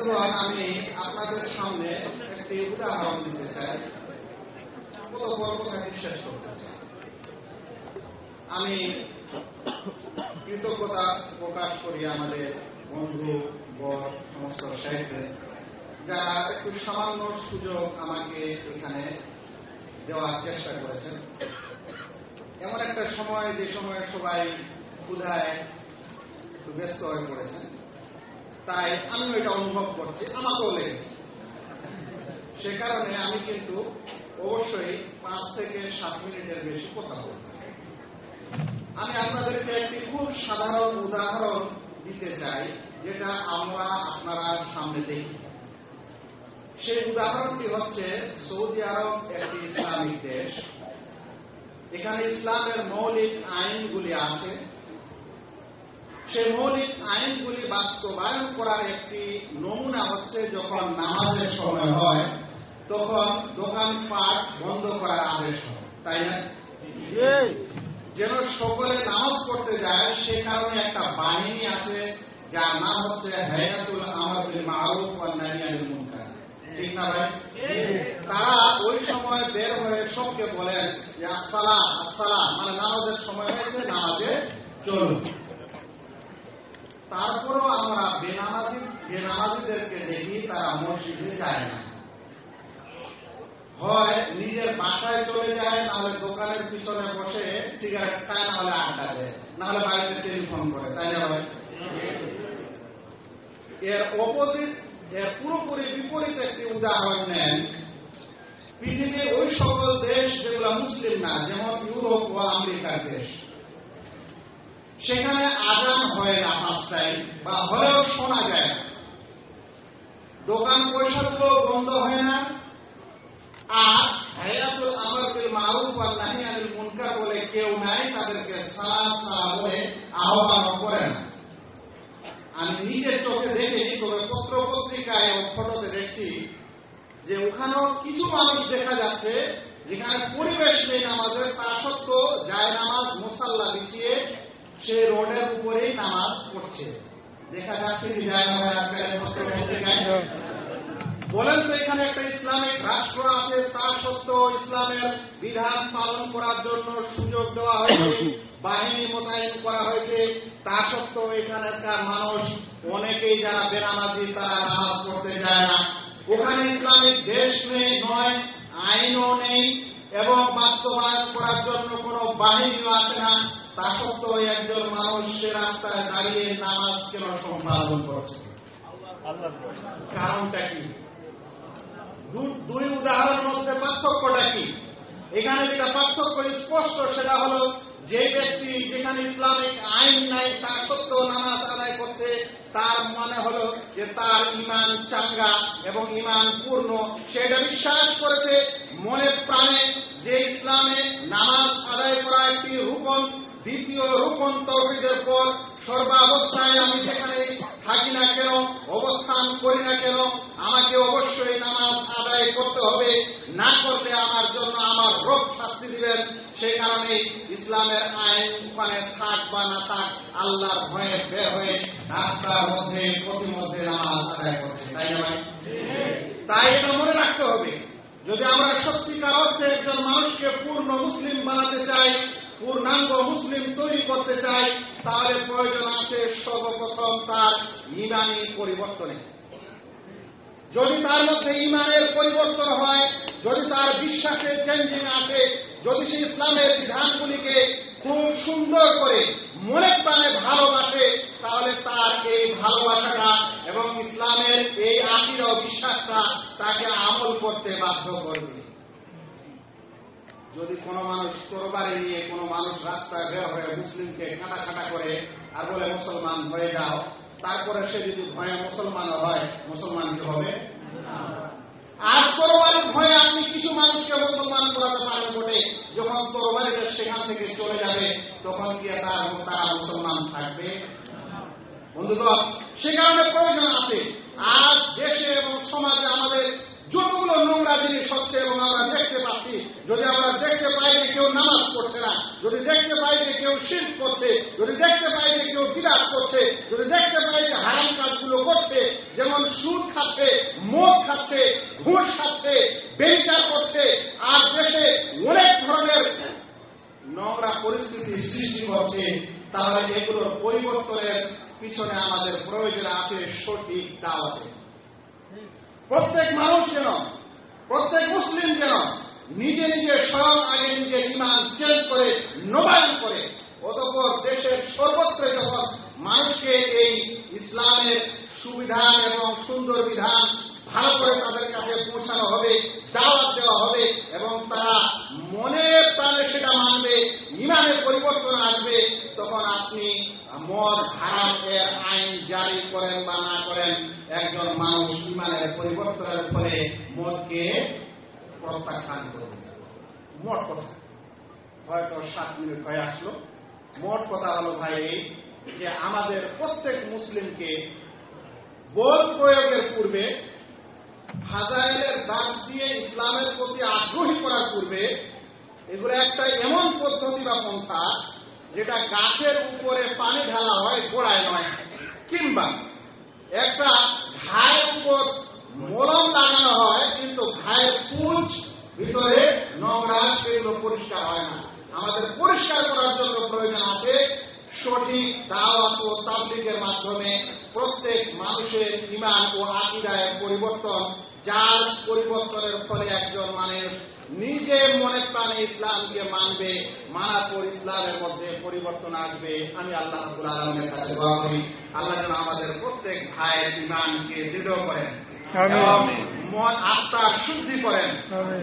বন্ধুগণ আমি আপনাদের সামনে একটি উদাহরণ দিতে চাই। শেষ করতে চাই। আমি কৃতজ্ঞতা প্রকাশ করি আমাদের বন্ধু, বর, সমস্ত সাহেবদের, যারা একটু সামান্য সুযোগ আমাকে এখানে দেওয়ার চেষ্টা করেছেন। এমন একটা সময়, যে সময় সবাই ক্ষুধায় ব্যস্ত হয়ে পড়েছেন। তাই আমিও এটা অনুভব করছি, আমাকেও লেগেছে। সে কারণে আমি কিন্তু অবশ্যই পাঁচ থেকে সাত মিনিটের বেশি কথা বলব। আমি আপনাদেরকে একটি খুব সাধারণ উদাহরণ দিতে চাই, যেটা আমরা আপনারা সামনে দেখি। সেই উদাহরণটি হচ্ছে সৌদি আরব একটি ইসলামিক দেশ। এখানে ইসলামের মৌলিক আইনগুলি আছে। সেই মৌলিক আইনগুলি বাস্তবায়ন করার একটি নমুনা হচ্ছে যখন নামাজের সময় হয় তখন দোকানপাট বন্ধ করার আদেশ হয় তাই না? যেন সকলে নামাজ পড়তে যায় সে কারণে একটা বাহিনী আছে যার নাম হচ্ছে হায়াতুল আমাদুল মারুফ নাহিয়ানিল মুনকার। ঠিক না ভাই? তারা ওই সময় বের হয়ে সবকে বলেন যে আসসালাম আসসালাম। মানে নামাজের সময় হয়েছে নামাজে চলুন তারপরও আমরা বেনামাজি বেনামাজিদেরকে দেখি তারা মসজিদে যায় না হয় নিজের বাসায় চলে যায়, নাহলে দোকানের পিছনে বসে সিগারেট খায়, নাহলে আড্ডা দেয়। নাহলে বাড়িতে টেলিফোন করে, তাই না ভাই? এর অপোজিট এর পুরোপুরি বিপরীত একটি উদাহরণ নেন। পৃথিবীর ওই সকল দেশ যেগুলো মুসলিম না, যেমন ইউরোপ ও আমেরিকার দেশ। সেখানে আজান হয় না পাঁচটায় বা হলেও শোনা যায় না। দোকান পয়সাগুলো বন্ধ হয় না আর হায়াতুল আমর মারুফ আর নাহি আনিল মুনকার বলে কেউ নাই তাদেরকে সালাম সালাম বলে আহ্বান করে না। আমি নিজের চোখে দেখেছি, তবে পত্র পত্রিকায় এবং ফটোতে দেখছি যে ওখানেও কিছু মানুষ দেখা যাচ্ছে যেখানে পরিবেশ নেই নামাজের, তা সত্ত্বেও যায় নামাজ, মুসাল্লা বিছিয়ে সে রোডের উপরেই নামাজ পড়ছে। দেখা যাচ্ছে যায় নামাজ আজকাল বলেন তো এখানে একটা ইসলামিক রাষ্ট্র আছে তা সত্ত্বেও ইসলামের বিধান পালন করার জন্য সুযোগ দেওয়া হয়েছে বাহিনী মোতায়েন করা হয়েছে। তা সত্ত্বেও এখানকার মানুষ অনেকেই যারা বেনামাজি তারা নামাজ পড়তে যায় না। ওখানে ইসলামিক দেশ নেই নয় আইনও নেই এবং বাস্তবায়ন করার জন্য কোনো বাহিনীও আছে না। তা সত্ত্বেও একজন মানুষ সে রাস্তায় দাঁড়িয়ে নামাজ কেন সম্পাদন করছে? কারণটা কি? দুই উদাহরণের মধ্যে পার্থক্যটা কি? এখানে যেটা পার্থক্য স্পষ্ট, সেটা হলো যে ব্যক্তি যেখানে ইসলামিক আইন নাই তা সত্ত্বেও নামাজ আদায় করতে, তার মনে হলো যে তার ইমান চাঙ্গা এবং ইমান পূর্ণ। সেটা বিশ্বাস করেছে মনে প্রাণে যে ইসলামে নামাজ আদায় করা একটি রূপন, দ্বিতীয় রূপন তৌহিদের পর সর্বাবস্থায় আমি সেখানে থাকি না কেন, অবস্থান করি না কেন, আমাকে অবশ্যই নামাজ আদায় করতে হবে, না করলে আমার জন্য আমার রোগ শাস্তি দিবেন সেই কারণে ইসলামের আইন ওখানে থাক বা না থাক, আল্লাহর ভয়ে বের হয়ে রাস্তার মধ্যে প্রতিমধ্যে নামাজ আদায় করছে, তাই না ভাই? তাই এটা মনে রাখতে হবে। যদি আমরা সত্যিকার অর্থে একজন মানুষকে পূর্ণ মুসলিম বানাতে চাই, পূর্ণাঙ্গ মুসলিম তৈরি করতে চাই, তাহলে প্রয়োজন আছে সর্বপ্রথম তার ইমানি পরিবর্তনে। যদি তার মধ্যে ইমানের পরিবর্তন হয়, যদি তার বিশ্বাসের চেঞ্জিং আসে যদি সে ইসলামের বিধানগুলিকে খুব সুন্দর করে মনে প্রাণে ভালোবাসে তাহলে তার এই ভালোবাসাটা এবং ইসলামের এই আকিরা বিশ্বাসটা তাকে আমল করতে বাধ্য করবে। যদি কোনো মানুষ তরবারি নিয়ে কোনো মানুষ রাস্তায় বের হয়ে মুসলিমকে কাটা কাটা করে আর বলে মুসলমান হয়ে যাও। তারপরে সে যদি ভয়ে মুসলমান হয় মুসলমান কি হবে? আজ তরবারির ভয়ে আপনি কিছু মানুষকে মুসলমান করাতে পারেন বটে যখন তরবারিটা সেখান থেকে চলে যাবে, তখন কি তার তারা মুসলমান থাকবে। বন্ধুগণ সে কারণে প্রয়োজন আছে। আজ দেশে এবং সমাজে আমাদের যতগুলো নোংরা জিনিস হচ্ছে এবং আমরা দেখতে পাচ্ছি, যদি আমরা দেখতে পাই যে কেউ নামাজ পড়ছে না, যদি দেখতে পাই যে কেউ শিল্প করছে, যদি দেখতে পাই যে কেউ বিরাট করছে, যদি দেখতে পাই যে হারাম কাজগুলো করছে যেমন সু সুদ খাচ্ছে মদ খাচ্ছে ঘুষ খাচ্ছে বেচার করছে আর দেশে অনেক ধরনের নোংরা পরিস্থিতি সৃষ্টি করছে তাহলে এগুলোর পরিবর্তনের পিছনে আমাদের প্রয়োজন আছে সঠিক দাওয়াতে। প্রত্যেক মানুষ যেন, প্রত্যেক মুসলিম যেন নিজে নিজে সব আগে নিজে ইমান চেঞ্জ করে, নবায়ন করে, অতপর দেশের সর্বত্র যখন মানুষকে এই ইসলামের সুবিধান এবং সুন্দর বিধান ভালো করে তাদের কাছে পৌঁছানো হবে দাওয়াত দেওয়া হবে এবং তারা মনে প্রাণে সেটা মানবে ইমানের পরিবর্তন আসবে তখন আপনি মদ হারাম এর আইন জারি করেন বা না করেন, একজন মানুষ ইমানের পরিবর্তনের ফলে মদকে প্রত্যাখ্যান করবে। মোট কথা। হয়তো সাত মিনিট হয়ে আসলো। মোট কথা হলো ভাই যে আমাদের প্রত্যেক মুসলিমকে বোধ প্রয়োগের পূর্বে ফাজাইলের দাগ দিয়ে ইসলামের প্রতি আগ্রহী করার পূর্বে এগুলো একটা এমন পদ্ধতি বা পন্থা যেটা গাছের উপরে পানি ঢালা হয়, গোড়ায় নয়। কিংবা একটা ঘায়ের উপর মলম লাগানো হয়, কিন্তু ঘায়ের পুঁজ ভিতরে নোংরা, সেগুলো পরিষ্কার হয় না। আমাদের পরিষ্কার করার জন্য প্রয়োজন আছে সঠিক দাওয়াত ও তাবলিগের মাধ্যমে প্রত্যেক মানুষের ইমান ও আকিদায় পরিবর্তন, যার পরিবর্তনের ফলে একজন মানুষ নিজে মনে প্রাণে ইসলামকে মানবে মানার পর ইসলামের মধ্যে পরিবর্তন আসবে। আমি আল্লাহ আলমের কাছে দোয়া করি। আল্লাহ যেন আমাদের প্রত্যেক ভাইয়ের ইমানকে দৃঢ় করেন মন আত্মার শুদ্ধি করেন।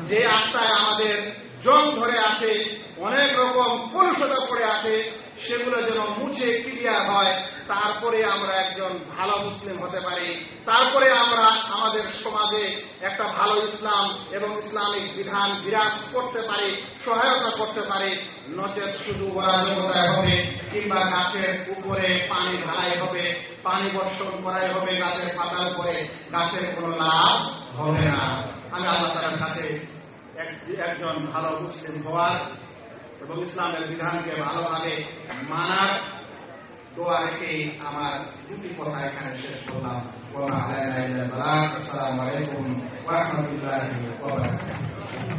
যে আত্মায় আমাদের জং ধরে আছে অনেক রকম কলুষতা করে আছে সেগুলো যেন মুছে ক্লিয়ার হয়, তারপরে আমরা একজন ভালো মুসলিম হতে পারি। তারপরে আমরা আমাদের সমাজে একটা ভালো ইসলাম এবং ইসলামিক বিধান বিরাজ করতে পারি, সহায়তা করতে পারি। নচেত শুধু অরাজকতায় হবে, কিংবা গাছের উপরে পানি ঢালাই হবে, পানি বর্ষণ করাই হবে, গাছের পাতার উপরে গাছের কোনো লাভ হবে না। আমি আল্লাহ তালার কাছে একজন ভালো মুসলিম হওয়ার এবং ইসলামের বিধানকে ভালোভাবে মানার দোয়া রেখে আমার দুটি কথা এখানে শেষ করলাম আসসালামু আলাইকুম ওয়া রাহমাতুল্লাহি ওয়া বারাকাতুহু